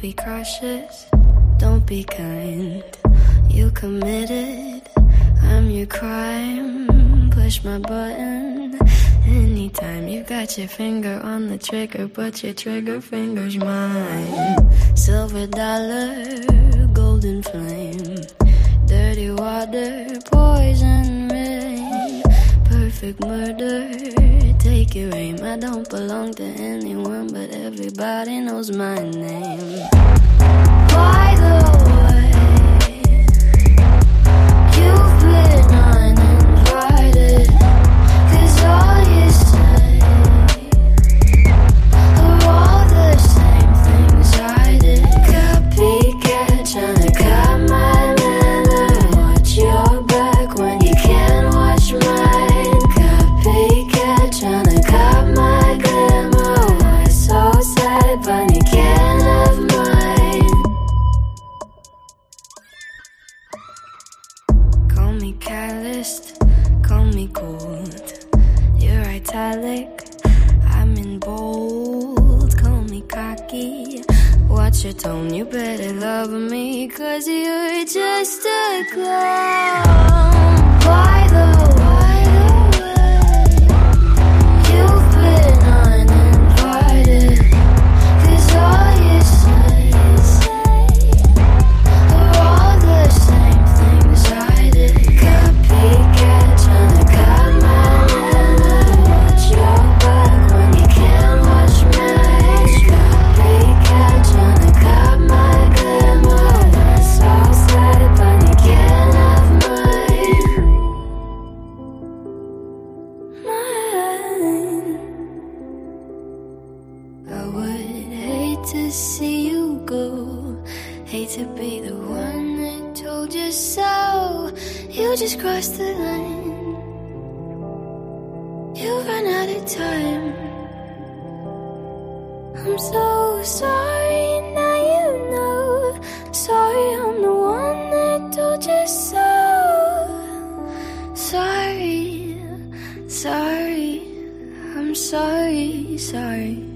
be cautious, don't be kind. You committed, I'm your crime. Push my button anytime. You've got your finger on the trigger, but your trigger finger's mine. Silver dollar, golden flame. Dirty water, poison. Perfect murder, take your aim. I don't belong to anyone, but everybody knows my name. By the me calloused, call me cold. You're italic, I'm in bold. Call me cocky, watch your tone. You better love me, cause you're just a clown. By I would hate to see you go. Hate to be the one that told you so. You just crossed the line. You ran out of time. I'm so sorry, now you know. Sorry, I'm the one that told you so. Sorry, sorry, I'm sorry, sorry.